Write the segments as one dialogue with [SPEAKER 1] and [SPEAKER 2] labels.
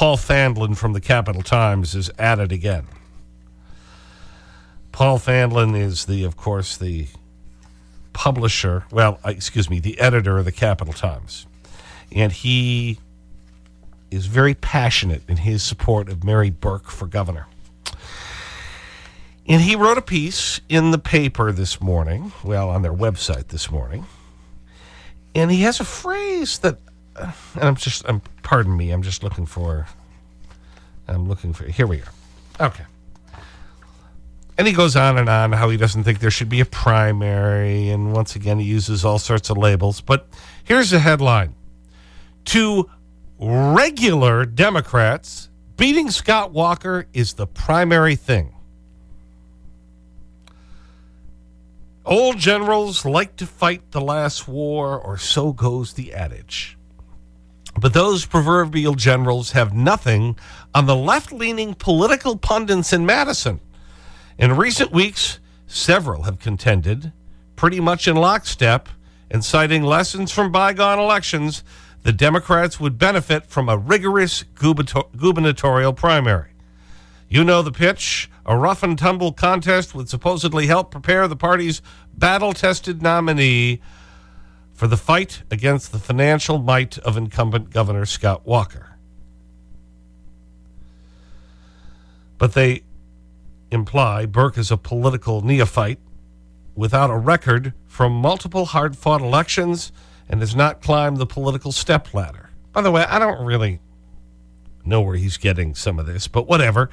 [SPEAKER 1] Paul Fanlund from the Capital Times is at it again. Paul Fanlund is the, of course, the publisher, well, uh, excuse me, the editor of the Capital Times. And he is very passionate in his support of Mary Burke for governor. And he wrote a piece in the paper this morning, well, on their website this morning. And he has a phrase that, and I'm just, I'm, pardon me, I'm just looking for, I'm looking for, here we are. Okay. And he goes on and on how he doesn't think there should be a primary. And once again, he uses all sorts of labels. But here's the headline To regular Democrats, beating Scott Walker is the primary thing. Old generals like to fight the last war, or so goes the adage. But those proverbial generals have nothing on the left leaning political pundits in Madison. In recent weeks, several have contended, pretty much in lockstep, and citing lessons from bygone elections, the Democrats would benefit from a rigorous gubernatorial primary. You know the pitch. A rough and tumble contest would supposedly help prepare the party's battle tested nominee for the fight against the financial might of incumbent Governor Scott Walker. But they imply Burke is a political neophyte without a record from multiple hard fought elections and has not climbed the political stepladder. By the way, I don't really know where he's getting some of this, but whatever.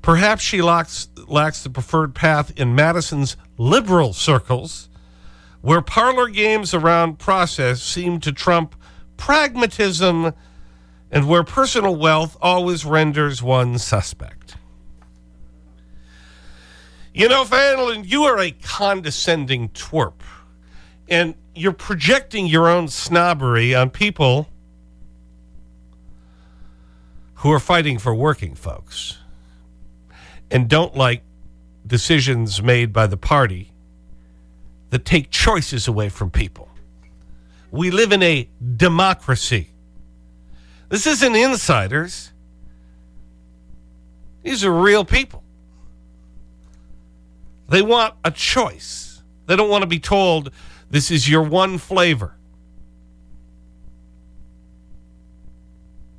[SPEAKER 1] Perhaps she lacks, lacks the preferred path in Madison's liberal circles, where parlor games around process seem to trump pragmatism and where personal wealth always renders one suspect. You know, Fanlund, you are a condescending twerp. And you're projecting your own snobbery on people who are fighting for working folks and don't like decisions made by the party that take choices away from people. We live in a democracy. This isn't insiders. These are real people. They want a choice. They don't want to be told this is your one flavor.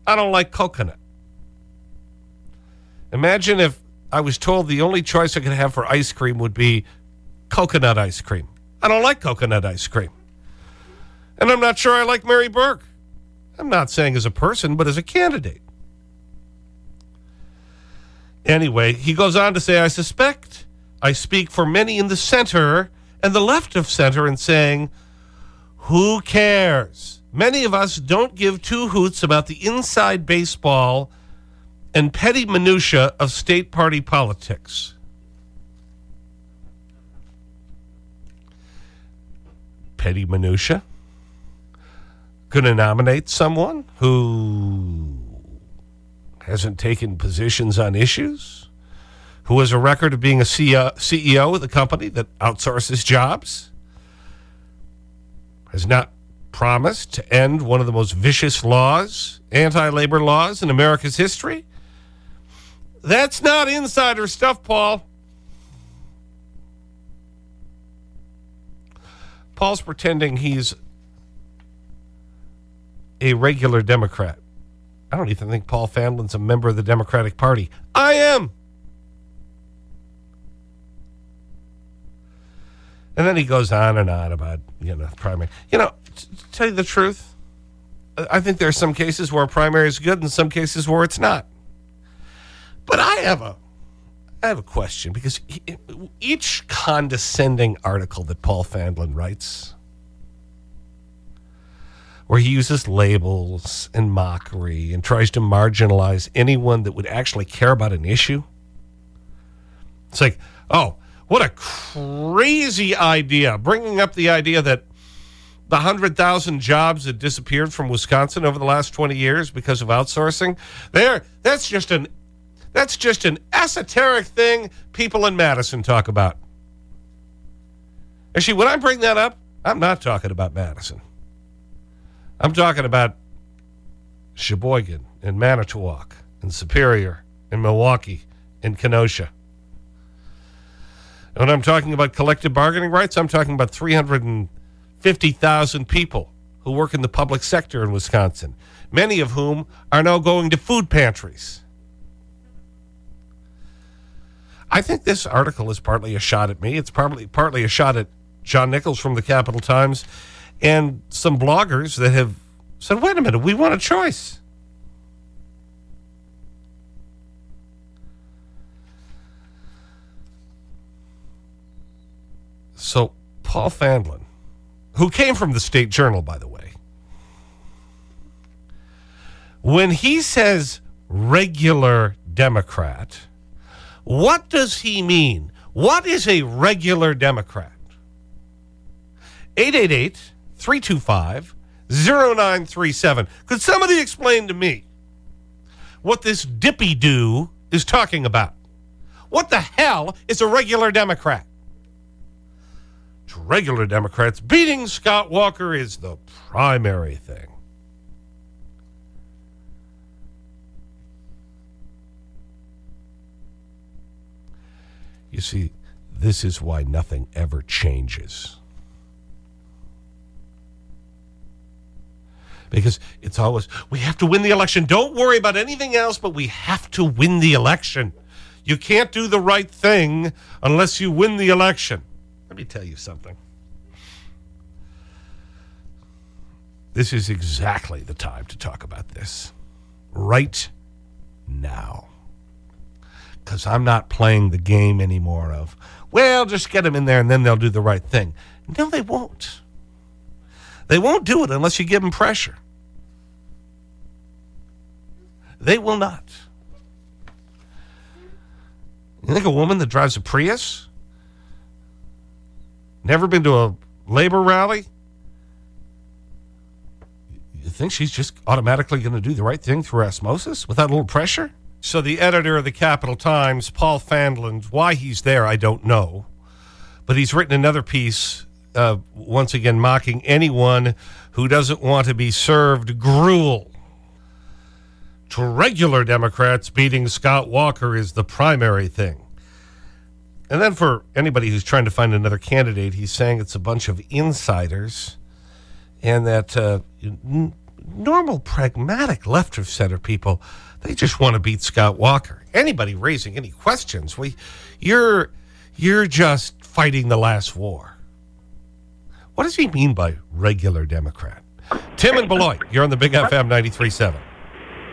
[SPEAKER 1] I don't like coconut. Imagine if I was told the only choice I could have for ice cream would be coconut ice cream. I don't like coconut ice cream. And I'm not sure I like Mary Burke. I'm not saying as a person, but as a candidate. Anyway, he goes on to say, I suspect I speak for many in the center and the left of center in saying, who cares? Many of us don't give two hoots about the inside baseball and petty minutia of state party politics. Petty minutia? Going to nominate someone who hasn't taken positions on issues? who has a record of being a CEO of the company that outsources jobs, has not promised to end one of the most vicious laws, anti-labor laws in America's history. That's not insider stuff, Paul. Paul's pretending he's a regular Democrat. I don't even think Paul Fanlund's a member of the Democratic Party. I am. And then he goes on and on about, you know, primary. You know, tell you the truth, I think there are some cases where primary is good and some cases where it's not. But I have a, I have a question because he, each condescending article that Paul Fanlund writes, where he uses labels and mockery and tries to marginalize anyone that would actually care about an issue. It's like, oh, what a crazy idea. Bringing up the idea that the 100,000 jobs that disappeared from Wisconsin over the last 20 years because of outsourcing, there, that's just an, that's just an esoteric thing people in Madison talk about. Actually, when I bring that up, I'm not talking about Madison. I'm talking about Sheboygan and Manitowoc and Superior, and Milwaukee, and Kenosha. And when I'm talking about collective bargaining rights, I'm talking about 350,000 people who work in the public sector in Wisconsin, many of whom are now going to food pantries. I think this article is partly a shot at me. It's partly, partly a shot at John Nichols from the Capital Times and some bloggers that have said, wait a minute, we want a choice. So, Paul Fanlund, who came from the State Journal, by the way, when he says regular Democrat, what does he mean? What is a regular Democrat? 888 325 0937. Could somebody explain to me what this dippy do is talking about? What the hell is a regular Democrat? To regular Democrats, beating Scott Walker is the primary thing. You see, this is why nothing ever changes. Because it's always, we have to win the election. Don't worry about anything else, but we have to win the election. You can't do the right thing unless you win the election. Let me tell you something. This is exactly the time to talk about this. Right now because I'm not playing the game anymore of, well, just get them in there and then they'll do the right thing. No, they won't. They won't do it unless you give them pressure. They will not. You think a woman that drives a Prius, never been to a labor rally, you think she's just automatically going to do the right thing through osmosis without a little pressure? So the editor of the Capital Times, Paul Fanlund, why he's there, I don't know. But he's written another piece, uh, once again, mocking anyone who doesn't want to be served gruel. To regular Democrats, beating Scott Walker is the primary thing. And then for anybody who's trying to find another candidate, he's saying it's a bunch of insiders and that uh, normal, pragmatic left of center people they just want to beat Scott Walker. Anybody raising any questions, we, you're, you're just fighting the last war. What does he mean by regular Democrat? Tim and Beloit, you're on the Big FM 93.7.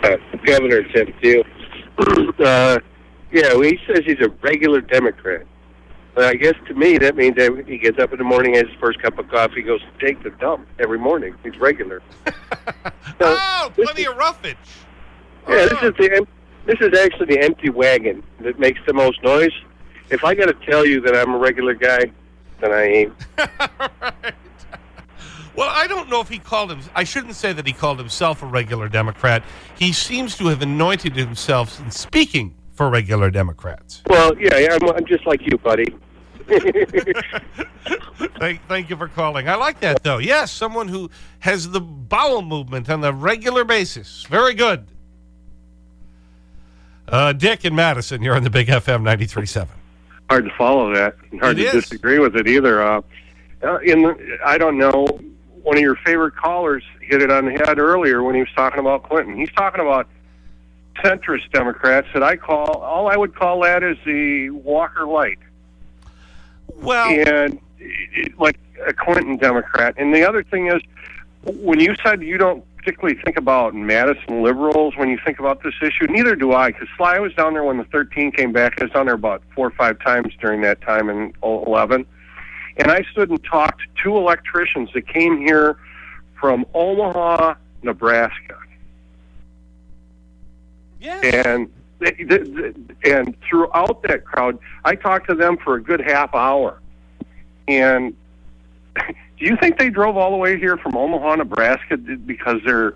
[SPEAKER 2] Uh, Governor Tim, too. uh, yeah, well, he says he's a regular Democrat. But I guess to me that means that he gets up in the morning, has his first cup of coffee, goes to take the dump every morning. He's regular.
[SPEAKER 1] so, oh, plenty of roughage.
[SPEAKER 2] Yeah, this is the this is actually the empty wagon that makes the most noise. If I got to tell you that I'm a regular guy, then I ain't.
[SPEAKER 1] right. Well, I don't know if he called him. I shouldn't say that he called himself a regular Democrat. He seems to have anointed himself in speaking for regular Democrats.
[SPEAKER 2] Well, yeah, I'm, I'm just like you, buddy.
[SPEAKER 1] thank, thank you for calling. I like that, though. Yes, someone who has the bowel movement on a regular basis. Very good. Uh, Dick and Madison, you're on the Big FM 93.7.
[SPEAKER 2] Hard to follow that. Hard
[SPEAKER 1] it
[SPEAKER 2] to
[SPEAKER 1] is.
[SPEAKER 2] disagree with it either. Uh, uh, in the, I don't know, one of your favorite callers hit it on the head earlier when he was talking about Clinton. He's talking about centrist Democrats that I call, all I would call that is the Walker Light.
[SPEAKER 1] Well,
[SPEAKER 2] and like a Clinton Democrat. And the other thing is, when you said you don't particularly think about Madison liberals when you think about this issue. Neither do I, because Sly was down there when the 13 came back. I was down there about four or five times during that time in 11. And I stood and talked to two electricians that came here from Omaha, Nebraska.
[SPEAKER 1] Yeah.
[SPEAKER 2] And and throughout that crowd, I talked to them for a good half hour. And do you think they drove all the way here from Omaha, Nebraska, because they're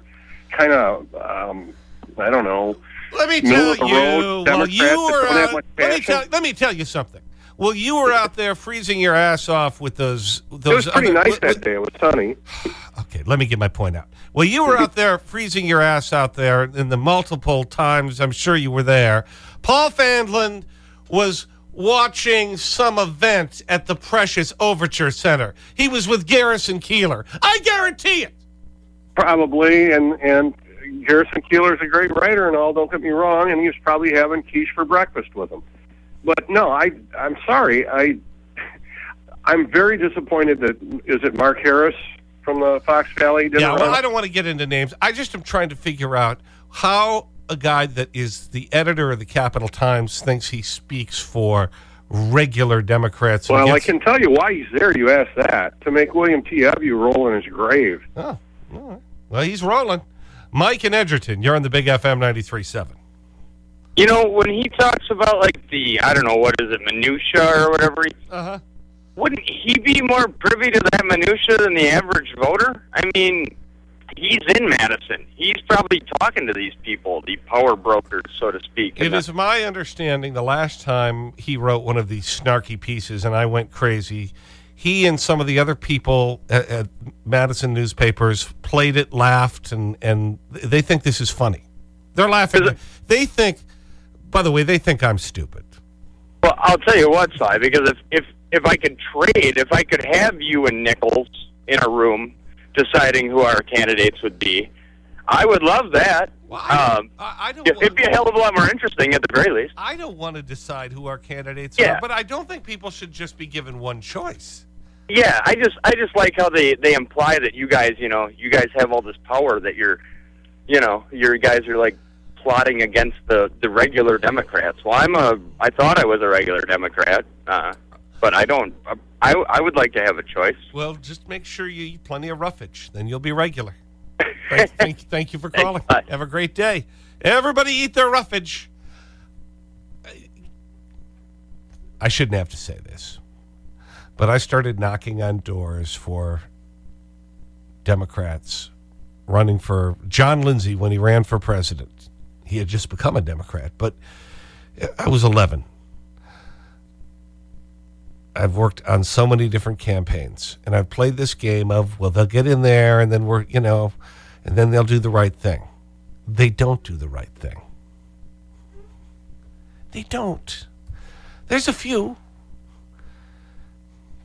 [SPEAKER 2] kind of, um, I don't know.
[SPEAKER 1] Let me tell you, well, you were out, let, me tell, let me tell you something. Well, you were out there freezing your ass off with those. those
[SPEAKER 2] it was pretty
[SPEAKER 1] other,
[SPEAKER 2] nice that day. It was sunny.
[SPEAKER 1] Okay, let me get my point out. Well, you were out there freezing your ass out there in the multiple times. I'm sure you were there. Paul Fanlund was watching some event at the Precious Overture Center. He was with Garrison Keillor. I guarantee it.
[SPEAKER 2] Probably, and and Garrison Keillor's a great writer and all. Don't get me wrong, and he was probably having quiche for breakfast with him. But no, I I'm sorry. I I'm very disappointed that is it Mark Harris from the Fox Valley? Didn't
[SPEAKER 1] Yeah, well. I don't want to get into names. I just am trying to figure out how a guy that is the editor of the Capital Times thinks he speaks for regular Democrats.
[SPEAKER 2] Well, I can tell you why he's there. You ask that to make William T. Evjue roll in his grave.
[SPEAKER 1] Oh, all right. Well, he's rolling. Mike and Edgerton, you're on the Big FM 93.7.
[SPEAKER 3] You know, when he talks about like the I don't know what is it minutia or whatever,
[SPEAKER 1] Uh-huh.
[SPEAKER 3] wouldn't he be more privy to that minutia than the average voter? I mean, he's in Madison. He's probably talking to these people, the power brokers, so to speak.
[SPEAKER 1] It is my understanding the last time he wrote one of these snarky pieces and I went crazy, he and some of the other people at, at Madison newspapers played it, laughed, and, and they think this is funny. They're laughing. They think, by the way, they think I'm stupid.
[SPEAKER 3] Well, I'll tell you what, Si, because if if if I could trade, if I could have you and Nichols in a room deciding who our candidates would be, I would love that.
[SPEAKER 1] Well, I,
[SPEAKER 3] Um,
[SPEAKER 1] I, I don't
[SPEAKER 3] It'd be a hell of a lot more interesting at the very least.
[SPEAKER 1] I don't want to decide who our candidates
[SPEAKER 3] Yeah.
[SPEAKER 1] are, but I don't think people should just be given one choice.
[SPEAKER 3] Yeah, I just I just like how they they imply that you guys, you know, you guys have all this power that you're, you know, your guys are like plotting against the the regular Democrats. Well, I'm a I thought I was a regular Democrat, uh, but I don't. I I would like to have a choice.
[SPEAKER 1] Well, just make sure you eat plenty of roughage. Then you'll be regular. thank, thank, thank you for calling.
[SPEAKER 3] bye.
[SPEAKER 1] Have a great day. Everybody eat their roughage. I shouldn't have to say this, but I started knocking on doors for Democrats running for John Lindsay when he ran for president. He had just become a Democrat, but I was 11. I've worked on so many different campaigns, and I've played this game of, well, they'll get in there, and then we're, you know, and then they'll do the right thing. They don't do the right thing. They don't. There's a few,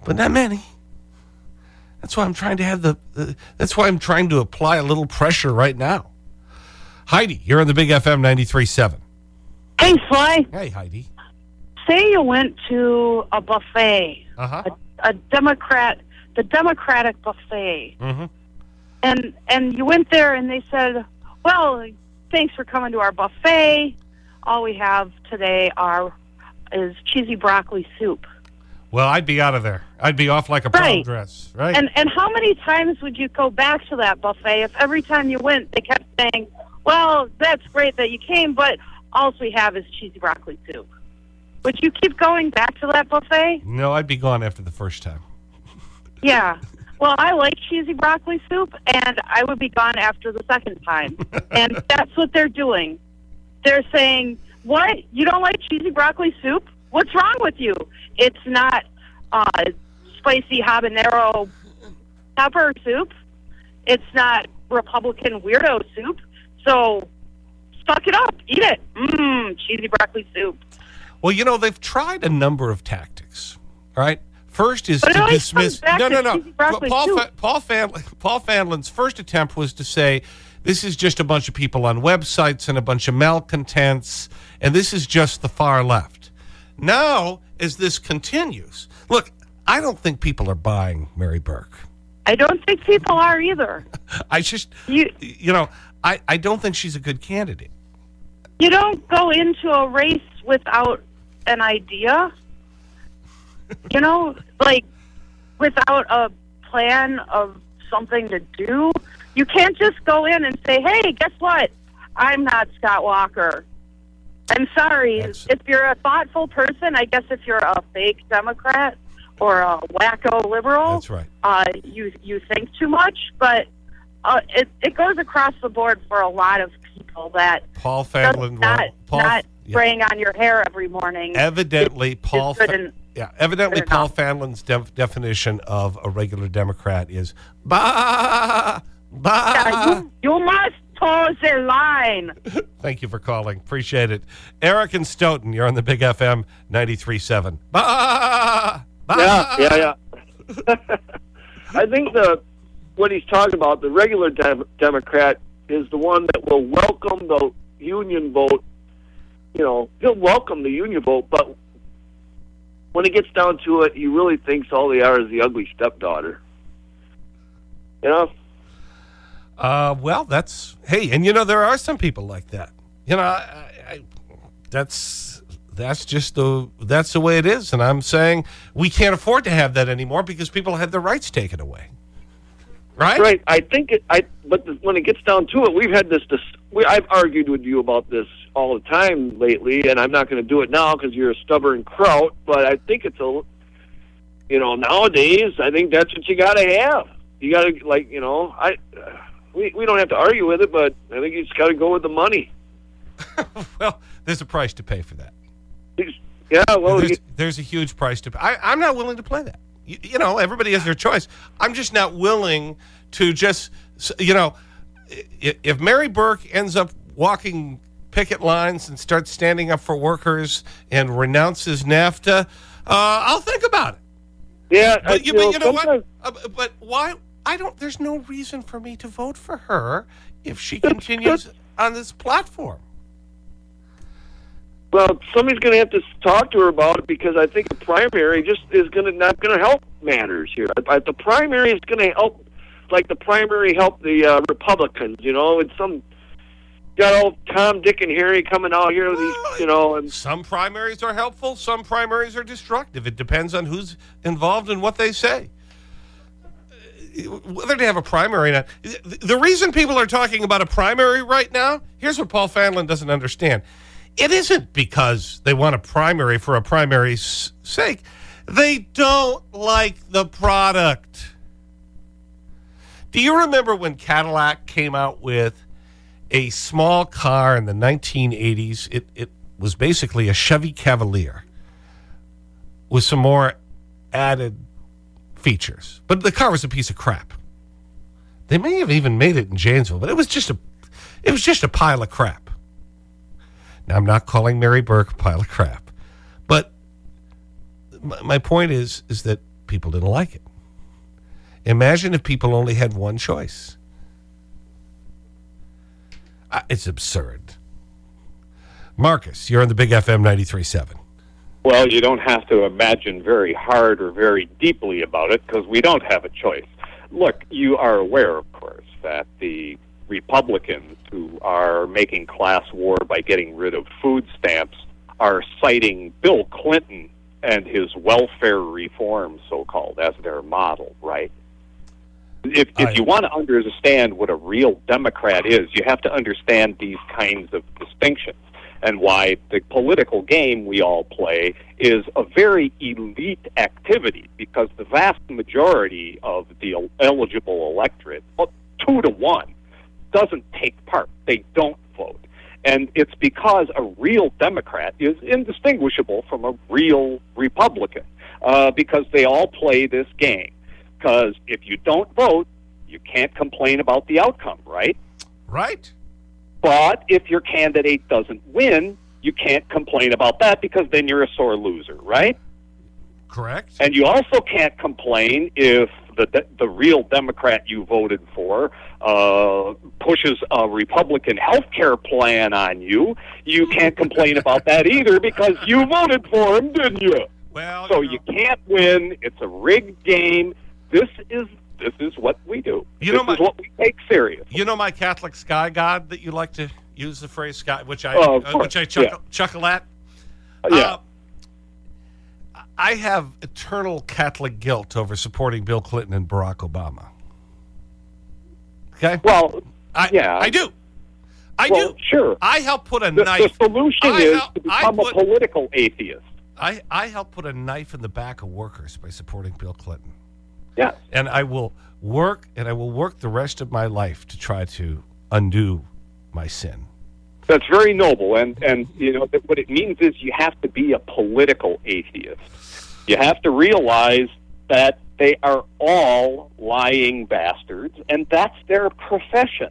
[SPEAKER 1] but not many. That's why I'm trying to have the, the that's why I'm trying to apply a little pressure right now. Heidi, you're on the Big FM 93.7.
[SPEAKER 4] Hey, Sly.
[SPEAKER 1] Hey, Heidi.
[SPEAKER 4] Say you went to a buffet,
[SPEAKER 1] Uh-huh.
[SPEAKER 4] a, a Democrat, the Democratic buffet,
[SPEAKER 1] Mm-hmm.
[SPEAKER 4] and and you went there and they said, "Well, thanks for coming to our buffet. All we have today are is cheesy broccoli soup."
[SPEAKER 1] Well, I'd be out of there. I'd be off like a prom
[SPEAKER 4] Right.
[SPEAKER 1] dress, right?
[SPEAKER 4] And and how many times would you go back to that buffet if every time you went they kept saying, "Well, that's great that you came, but all we have is cheesy broccoli soup." Would you keep going back to that buffet?
[SPEAKER 1] no, I'd be gone after the first time.
[SPEAKER 4] Yeah. Well, I like cheesy broccoli soup, and I would be gone after the second time. and that's what they're doing. They're saying, "What? You don't like cheesy broccoli soup? What's wrong with you? It's not uh, spicy habanero pepper soup. It's not Republican weirdo soup. So suck it up, eat it. Mmm, cheesy broccoli soup.
[SPEAKER 1] Well, you know, they've tried a number of tactics, right? First is to dismiss. No, no, no. Paul. Fa- Paul, Fanlund, Paul Fanlund's first attempt was to say this is just a bunch of people on websites and a bunch of malcontents, and this is just the far left. Now, as this continues, look, I don't think people are buying Mary Burke.
[SPEAKER 4] I don't think people are either.
[SPEAKER 1] I just,
[SPEAKER 4] You
[SPEAKER 1] you know, I, I don't think she's a good candidate.
[SPEAKER 4] you don't go into a race without an idea. You know, like without a plan of something to do. You can't just go in and say, "Hey, guess what? I'm not Scott Walker." I'm sorry. If you're a thoughtful person, I guess if you're a fake Democrat or a wacko liberal,
[SPEAKER 1] That's right.
[SPEAKER 4] uh, you you think too much, but uh, it it goes across the board for a lot of people that
[SPEAKER 1] Paul
[SPEAKER 4] just
[SPEAKER 1] Fanlund,
[SPEAKER 4] not
[SPEAKER 1] Paul,
[SPEAKER 4] not
[SPEAKER 1] yeah.
[SPEAKER 4] spraying on your hair every morning.
[SPEAKER 1] evidently,
[SPEAKER 4] is
[SPEAKER 1] Paul,
[SPEAKER 4] good
[SPEAKER 1] Yeah, evidently Paul
[SPEAKER 4] enough.
[SPEAKER 1] Fanlund's def definition of a regular Democrat is bah, bah.
[SPEAKER 4] Yeah, you, you must toe the line.
[SPEAKER 1] Thank you for calling. Appreciate it. Eric and Stoughton, you're on the Big FM 93.7. Bah, bah.
[SPEAKER 5] Yeah, yeah, yeah. I think the what he's talking about, the regular dem- Democrat, is the one that will welcome the union vote. You know, he'll welcome the union vote, but when it gets down to it, he really thinks all they are is the ugly stepdaughter. You know,
[SPEAKER 1] Uh, well, that's hey, and you know there are some people like that. You know, I, I, that's that's just the that's the way it is, and I'm saying we can't afford to have that anymore because people had their rights taken away. Right?
[SPEAKER 5] right? I think it. I but the, when it gets down to it, we've had this. this we, I've argued with you about this all the time lately, and I'm not going to do it now because you're a stubborn kraut. But I think it's a, you know, nowadays I think that's what you got to have. You got to like, you know, I. Uh, we we don't have to argue with it, but I think you just got to go with the money.
[SPEAKER 1] well, there's a price to pay for that.
[SPEAKER 5] Yeah, well,
[SPEAKER 1] there's, there's a huge price to pay. I, I'm not willing to play that. You, you know, everybody has their choice. I'm just not willing to just, you know, if Mary Burke ends up walking picket lines and starts standing up for workers and renounces NAFTA, uh, I'll think about it.
[SPEAKER 5] yeah, I-
[SPEAKER 1] But you, but you know what? Uh, but why? I don't, there's no reason for me to vote for her if she continues on this platform.
[SPEAKER 5] Well, somebody's going to have to talk to her about it because I think the primary just is going to not going to help matters here. I, the primary is going to help, like the primary helped the uh, Republicans. You know, it's some got old Tom, Dick, and Harry coming out here with these, you know, and
[SPEAKER 1] Some primaries are helpful, some primaries are destructive. It depends on who's involved and what they say. Whether they have a primary or not. The the reason people are talking about a primary right now, here's what Paul Fanlund doesn't understand. It isn't because they want a primary for a primary's sake. They don't like the product. Do you remember when Cadillac came out with a small car in the 1980s? It, it was basically a Chevy Cavalier with some more added features. But the car was a piece of crap. They may have even made it in Janesville, but it was just a, it was just a pile of crap. Now, I'm not calling Mary Burke a pile of crap, but my, point is, is that people didn't like it. Imagine if people only had one choice. It's absurd. Marcus, you're on the Big FM 93.7.
[SPEAKER 6] Well, you don't have to imagine very hard or very deeply about it because we don't have a choice. Look, you are aware, of course, that the Republicans who are making class war by getting rid of food stamps are citing Bill Clinton and his welfare reform, so called, as their model, right? If, if
[SPEAKER 1] I-
[SPEAKER 6] you want to understand what a real Democrat is, you have to understand these kinds of distinctions and why the political game we all play is a very elite activity because the vast majority of the eligible electorate, two to one, doesn't take part. They don't vote. And it's because a real Democrat is indistinguishable from a real Republican uh, because they all play this game. Because if you don't vote, you can't complain about the outcome, right?
[SPEAKER 1] Right?
[SPEAKER 6] But if your candidate doesn't win, you can't complain about that because then you're a sore loser, right?
[SPEAKER 1] Correct?
[SPEAKER 6] And you also can't complain if the the real Democrat you voted for uh, pushes a Republican health care plan on you. You can't complain about that either because you voted for him, didn't you?
[SPEAKER 1] Well,
[SPEAKER 6] So
[SPEAKER 1] you know,
[SPEAKER 6] you can't win. It's a rigged game. This is this is what we do.
[SPEAKER 1] You
[SPEAKER 6] this
[SPEAKER 1] know my-
[SPEAKER 6] is what we take serious.
[SPEAKER 1] you know my Catholic sky god that you like to use the phrase sky, which I,
[SPEAKER 6] of
[SPEAKER 1] uh, which I chuckle, chuckle at?
[SPEAKER 6] yeah.
[SPEAKER 1] Uh, I have eternal Catholic guilt over supporting Bill Clinton and Barack Obama. Okay?
[SPEAKER 6] well,
[SPEAKER 1] I,
[SPEAKER 6] yeah.
[SPEAKER 1] I do. I
[SPEAKER 6] well,
[SPEAKER 1] do.
[SPEAKER 6] sure.
[SPEAKER 1] I help put a
[SPEAKER 6] The, the
[SPEAKER 1] knife.
[SPEAKER 6] solution
[SPEAKER 1] I
[SPEAKER 6] is
[SPEAKER 1] help-
[SPEAKER 6] to become
[SPEAKER 1] put-
[SPEAKER 6] a political atheist.
[SPEAKER 1] I, I help put a knife in the back of workers by supporting Bill Clinton.
[SPEAKER 6] Yes.
[SPEAKER 1] And I will work and I will work the rest of my life to try to undo my sin.
[SPEAKER 6] That's very noble, and and you know that what it means is you have to be a political atheist. You have to realize that they are all lying bastards, and that's their profession.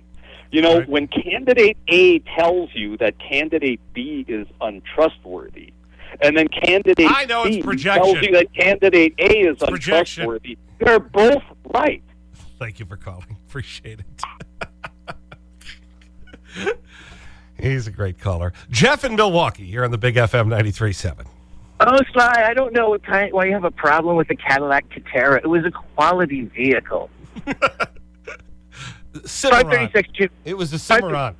[SPEAKER 6] You know,
[SPEAKER 1] Right.
[SPEAKER 6] when candidate A tells you that candidate B is untrustworthy, and then candidate
[SPEAKER 1] I know, it's
[SPEAKER 6] B
[SPEAKER 1] projection.
[SPEAKER 6] tells you that candidate A is
[SPEAKER 1] projection.
[SPEAKER 6] untrustworthy, they're both right.
[SPEAKER 1] Thank you for calling. Appreciate it. He's a great caller. Jeff in Milwaukee, here on the Big FM 93.7.
[SPEAKER 7] Oh, Sly, I don't know what kind, why you have a problem with the Cadillac Catera. It was a quality vehicle.
[SPEAKER 1] Cimarron.
[SPEAKER 7] 536, Ju-
[SPEAKER 1] It was a Cimarron.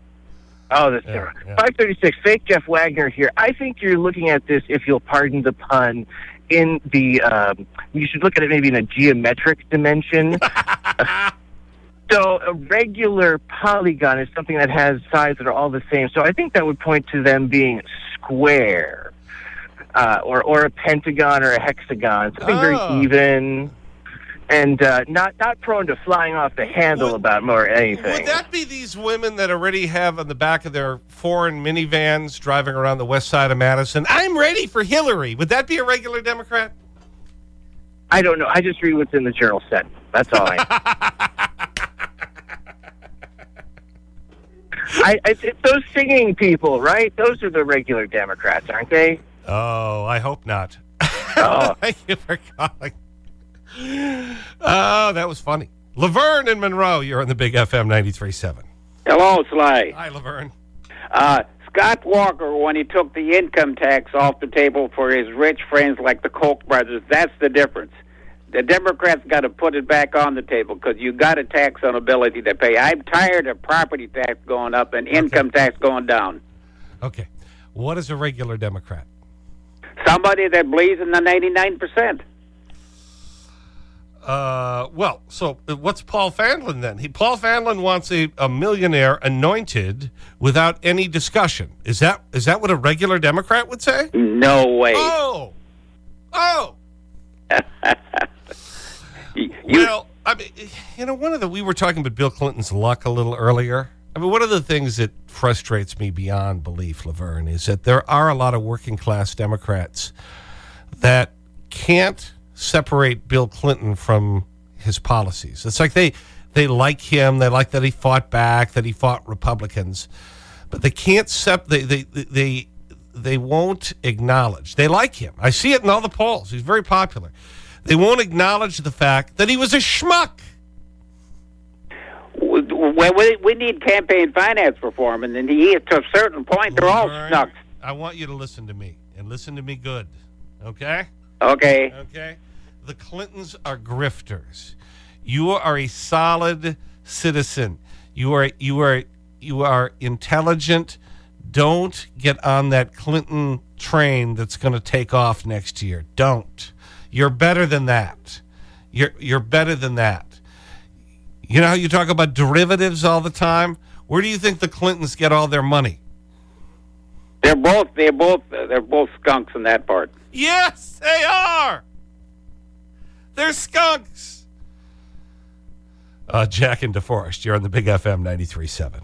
[SPEAKER 7] oh, this
[SPEAKER 1] Yeah, yeah.
[SPEAKER 7] 536, fake Jeff Wagner here. I think you're looking at this, if you'll pardon the pun, in the, um, you should look at it maybe in a geometric dimension. so a regular polygon is something that has sides that are all the same. So I think that would point to them being square. Uh, or, or a pentagon or a hexagon, something
[SPEAKER 1] Oh.
[SPEAKER 7] very even, and uh, not not prone to flying off the handle
[SPEAKER 1] Would-
[SPEAKER 7] about more anything.
[SPEAKER 1] Would that be these women that already have on the back of their foreign minivans driving around the west side of Madison? I'm ready for Hillary. Would that be a regular Democrat?
[SPEAKER 7] I don't know. I just read what's in the journal set. That's all I. I, I it's those singing people, right? Those are the regular Democrats, aren't they?
[SPEAKER 1] Oh, I hope not.
[SPEAKER 7] Oh.
[SPEAKER 1] Thank you for calling. Oh, that was funny. Laverne in Monroe, you're on the Big FM 93.7.
[SPEAKER 8] Hello, Sly.
[SPEAKER 1] Hi, Laverne.
[SPEAKER 8] Uh, Scott Walker, when he took the income tax off the table for his rich friends like the Koch brothers, that's the difference. The Democrats got to put it back on the table because you got a tax on ability to pay. I'm tired of property tax going up and income tax going down.
[SPEAKER 1] Okay. What is a regular Democrat?
[SPEAKER 8] Somebody that believes in the 99%.
[SPEAKER 1] Uh, well, so uh, what's Paul Fanlund then? He, Paul Fanlund wants a, a millionaire anointed without any discussion. Is that is that what a regular Democrat would say?
[SPEAKER 8] No way.
[SPEAKER 1] Oh, oh.
[SPEAKER 8] You-
[SPEAKER 1] Well, I mean, you know, one of the we were talking about Bill Clinton's luck a little earlier. I mean, one of the things that frustrates me beyond belief, Laverne, is that there are a lot of working class Democrats that can't separate Bill Clinton from his policies. It's like they, they like him, they like that he fought back, that he fought Republicans, but they can't sep they, they, they, they won't acknowledge. They like him. I see it in all the polls. He's very popular. They won't acknowledge the fact that he was a schmuck.
[SPEAKER 8] Well, we, we need campaign finance reform, and then he, to a certain point, they're all snuck.
[SPEAKER 1] I want you to listen to me and listen to me good. Okay?
[SPEAKER 8] Okay.
[SPEAKER 1] Okay? The Clintons are grifters. You are a solid citizen. You are you are you are intelligent. Don't get on that Clinton train that's going to take off next year. Don't. You're better than that. You're you're better than that. You know how you talk about derivatives all the time? Where do you think the Clintons get all their money?
[SPEAKER 8] They're both they're both they're both skunks in that part.
[SPEAKER 1] Yes, they are. They're skunks. Uh, Jack and DeForest, you're on the Big FM 93.7.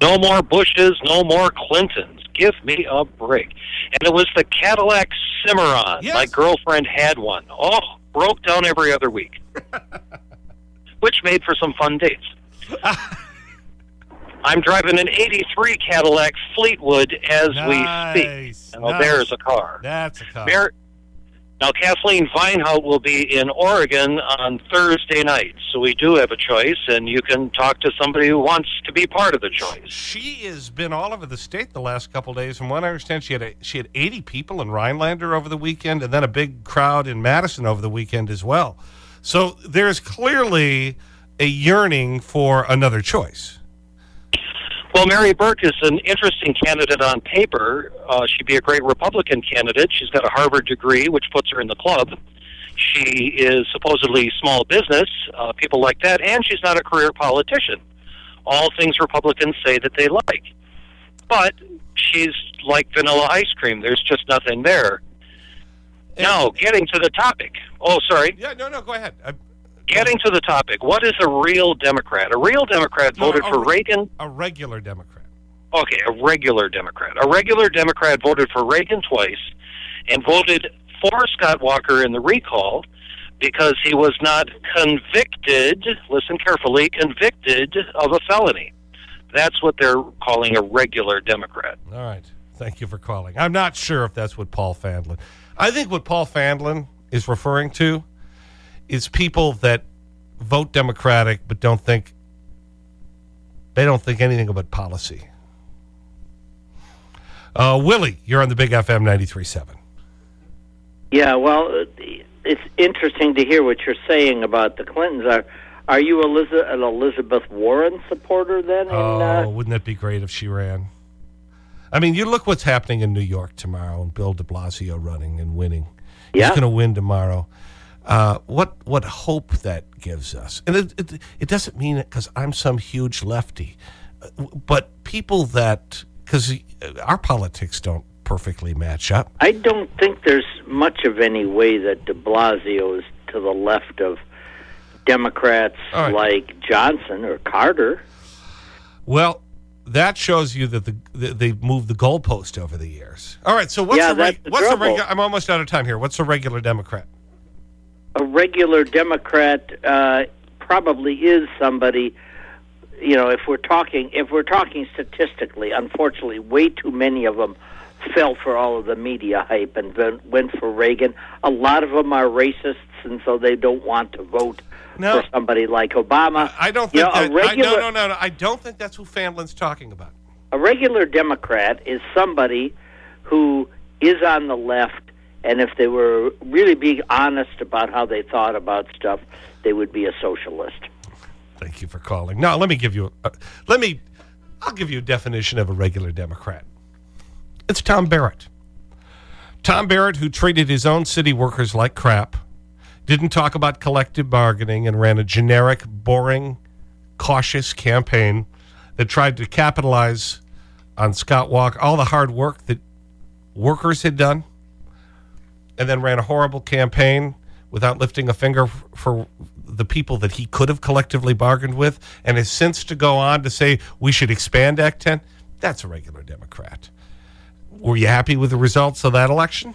[SPEAKER 9] No more Bushes, no more Clintons. Give me a break. And it was the Cadillac Cimarron.
[SPEAKER 1] Yes.
[SPEAKER 9] My girlfriend had one. Oh, broke down every other week. Which made for some fun dates. I'm driving an 83 Cadillac Fleetwood as we speak. Now,
[SPEAKER 1] nice.
[SPEAKER 9] Oh, there's a car.
[SPEAKER 1] That's a car.
[SPEAKER 9] Now, Kathleen Vinehout will be in Oregon on Thursday night, so we do have a choice, and you can talk to somebody who wants to be part of the choice.
[SPEAKER 1] She has been all over the state the last couple days. From what I understand, she had, a, she had 80 people in Rhinelander over the weekend and then a big crowd in Madison over the weekend as well. So there's clearly a yearning for another choice.
[SPEAKER 9] Well, Mary Burke is an interesting candidate on paper. Uh, she'd be a great Republican candidate. She's got a Harvard degree, which puts her in the club. She is supposedly small business, uh, people like that, and she's not a career politician. All things Republicans say that they like. But she's like vanilla ice cream. There's just nothing there. Now, getting to the topic. Oh, sorry.
[SPEAKER 1] Yeah, no, no, go ahead. I,
[SPEAKER 9] Getting to the topic. What is a real Democrat? A real Democrat
[SPEAKER 1] No,
[SPEAKER 9] voted
[SPEAKER 1] a
[SPEAKER 9] for Reagan.
[SPEAKER 1] a regular Democrat.
[SPEAKER 9] Okay, a regular Democrat. A regular Democrat voted for Reagan twice and voted for Scott Walker in the recall because he was not convicted, listen carefully, convicted of a felony. That's what they're calling a regular Democrat.
[SPEAKER 1] All right. Thank you for calling. I'm not sure if that's what Paul Fanlund. I think what Paul Fanlund is referring to is people that vote Democratic but don't think they don't think anything about policy. Uh, Willie, you're on the Big FM 93.7.
[SPEAKER 10] Yeah, well, uh, it's interesting to hear what you're saying about the Clintons. Are are you Elizabeth, an Elizabeth Warren supporter then? In,
[SPEAKER 1] Oh,
[SPEAKER 10] uh,
[SPEAKER 1] wouldn't that be great if she ran? I mean, you look what's happening in New York tomorrow and Bill de Blasio running and winning. He's
[SPEAKER 10] Yeah.
[SPEAKER 1] going to win tomorrow. Uh, what, what hope that gives us. And it, it, it doesn't mean it because I'm some huge lefty. Uh, But people that, because our politics don't perfectly match up.
[SPEAKER 10] I don't think there's much of any way that De Blasio is to the left of Democrats
[SPEAKER 1] right.
[SPEAKER 10] like Johnson or Carter.
[SPEAKER 1] Well, that shows you that the, the, they've moved the goalpost over the years. All right, so what's
[SPEAKER 10] Yeah,
[SPEAKER 1] the,
[SPEAKER 10] the
[SPEAKER 1] what's the regu- I'm almost out of time here. What's a regular Democrat?
[SPEAKER 10] A regular Democrat uh, probably is somebody. You know, if we're talking, if we're talking statistically, unfortunately, way too many of them fell for all of the media hype and went for Reagan. A lot of them are racists, and so they don't want to vote
[SPEAKER 1] No.
[SPEAKER 10] for somebody like Obama.
[SPEAKER 1] I don't
[SPEAKER 10] You
[SPEAKER 1] think
[SPEAKER 10] know,
[SPEAKER 1] that,
[SPEAKER 10] regular-
[SPEAKER 1] I, no, no, no, no. I don't think that's who Fanlund's talking about.
[SPEAKER 10] a regular Democrat is somebody who is on the left, and if they were really being honest about how they thought about stuff, they would be a socialist.
[SPEAKER 1] Thank you for calling. Now, let me give you a, let me, I'll give you a definition of a regular Democrat. It's Tom Barrett. Tom Barrett, who treated his own city workers like crap, didn't talk about collective bargaining, and ran a generic, boring, cautious campaign that tried to capitalize on Scott Walker, all the hard work that workers had done, and then ran a horrible campaign without lifting a finger for the people that he could have collectively bargained with, and has since to go on to say we should expand Act 10. That's a regular Democrat. Were you happy with the results of that election?